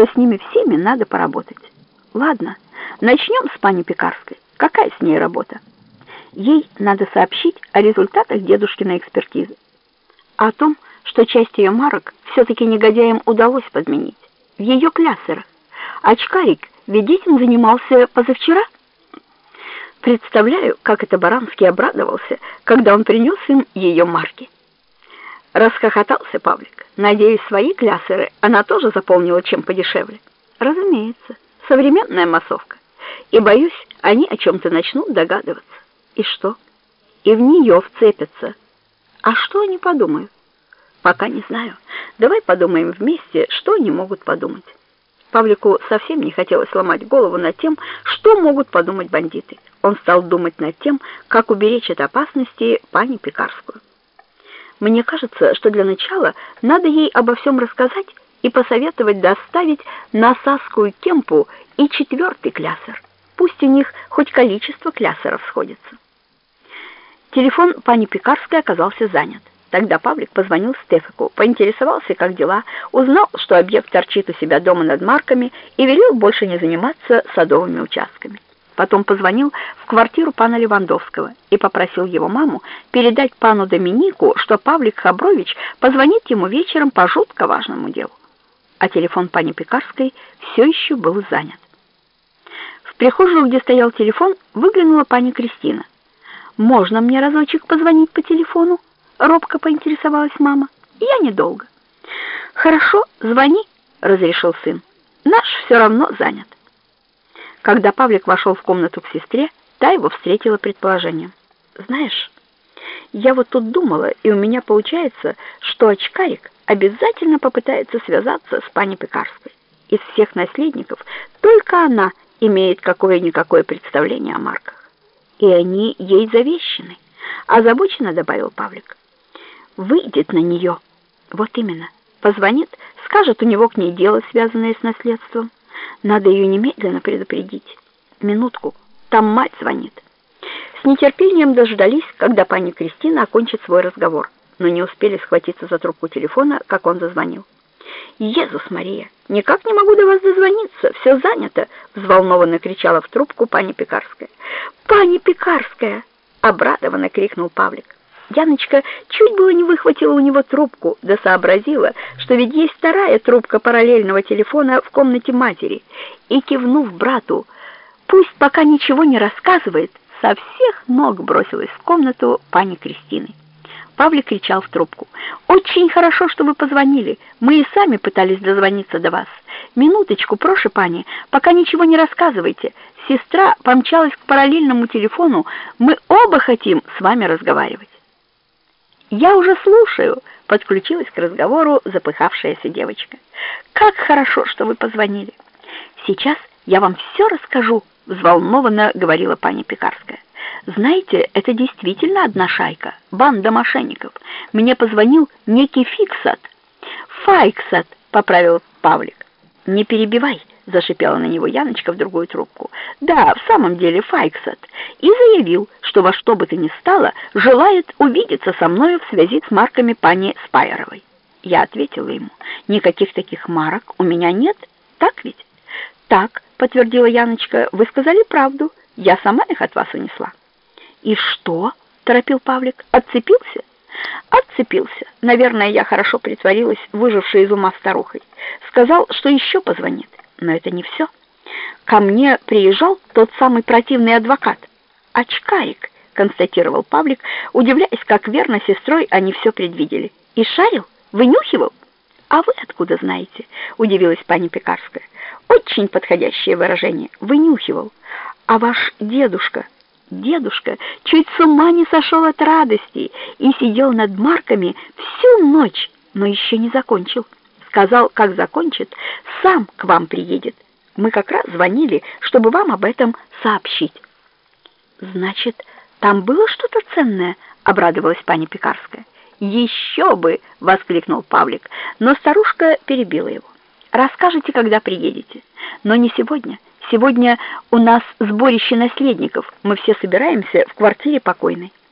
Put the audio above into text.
что с ними всеми надо поработать. Ладно, начнем с пани Пекарской. Какая с ней работа? Ей надо сообщить о результатах дедушкиной экспертизы. О том, что часть ее марок все-таки негодяям удалось подменить. В ее кляссерах. Очкарик ведь этим занимался позавчера. Представляю, как это Баранский обрадовался, когда он принес им ее марки. Расхохотался Павлик. Надеюсь, свои кляссеры она тоже заполнила чем подешевле. Разумеется, современная массовка. И, боюсь, они о чем-то начнут догадываться. И что? И в нее вцепятся. А что они подумают? Пока не знаю. Давай подумаем вместе, что они могут подумать. Павлику совсем не хотелось ломать голову над тем, что могут подумать бандиты. Он стал думать над тем, как уберечь от опасности пани Пекарскую. Мне кажется, что для начала надо ей обо всем рассказать и посоветовать доставить на Сасскую кемпу и четвертый клясер. Пусть у них хоть количество клясеров сходится. Телефон пани Пекарской оказался занят. Тогда Павлик позвонил Стефику, поинтересовался, как дела, узнал, что объект торчит у себя дома над марками и велел больше не заниматься садовыми участками. Потом позвонил в квартиру пана Левандовского и попросил его маму передать пану Доминику, что Павлик Хабрович позвонит ему вечером по жутко важному делу. А телефон пани Пекарской все еще был занят. В прихожую, где стоял телефон, выглянула пани Кристина. «Можно мне разочек позвонить по телефону?» — робко поинтересовалась мама. «Я недолго». «Хорошо, звони», — разрешил сын. «Наш все равно занят». Когда Павлик вошел в комнату к сестре, та его встретила предположением. «Знаешь, я вот тут думала, и у меня получается, что очкарик обязательно попытается связаться с пани Пекарской. Из всех наследников только она имеет какое-никакое представление о марках. И они ей завещены. Озабоченно добавил Павлик. Выйдет на нее. Вот именно. Позвонит, скажет, у него к ней дело, связанное с наследством. Надо ее немедленно предупредить. Минутку, там мать звонит. С нетерпением дождались, когда пани Кристина окончит свой разговор, но не успели схватиться за трубку телефона, как он зазвонил. «Езус Мария, никак не могу до вас дозвониться, все занято!» — взволнованно кричала в трубку пани Пекарская. «Пани Пекарская!» — обрадованно крикнул Павлик. Яночка чуть было не выхватила у него трубку, да сообразила, что ведь есть вторая трубка параллельного телефона в комнате матери, и, кивнув брату, пусть пока ничего не рассказывает, со всех ног бросилась в комнату пани Кристины. Павлик кричал в трубку. «Очень хорошо, что вы позвонили. Мы и сами пытались дозвониться до вас. Минуточку, прошу, пани, пока ничего не рассказывайте. Сестра помчалась к параллельному телефону. Мы оба хотим с вами разговаривать». «Я уже слушаю», — подключилась к разговору запыхавшаяся девочка. «Как хорошо, что вы позвонили. Сейчас я вам все расскажу», — взволнованно говорила пани Пекарская. «Знаете, это действительно одна шайка, банда мошенников. Мне позвонил некий Фиксат». «Файксат», — поправил Павлик. «Не перебивай», — зашипела на него Яночка в другую трубку. «Да, в самом деле Файксат. И заявил, что во что бы то ни стало, желает увидеться со мною в связи с марками пани Спайеровой. Я ответила ему, никаких таких марок у меня нет, так ведь? Так, подтвердила Яночка, вы сказали правду, я сама их от вас унесла. И что? торопил Павлик. Отцепился? Отцепился. Наверное, я хорошо притворилась, выжившей из ума старухой. Сказал, что еще позвонит. Но это не все. Ко мне приезжал тот самый противный адвокат. «Очкарик», — констатировал Павлик, удивляясь, как верно сестрой они все предвидели. «И шарил? Вынюхивал?» «А вы откуда знаете?» — удивилась пани Пекарская. «Очень подходящее выражение. Вынюхивал. А ваш дедушка...» Дедушка чуть с ума не сошел от радости и сидел над марками всю ночь, но еще не закончил. Сказал, как закончит, сам к вам приедет. Мы как раз звонили, чтобы вам об этом сообщить. Значит, там было что-то ценное, обрадовалась пани Пекарская. Еще бы, воскликнул Павлик, но старушка перебила его. Расскажите, когда приедете, но не сегодня. Сегодня у нас сборище наследников. Мы все собираемся в квартире покойной.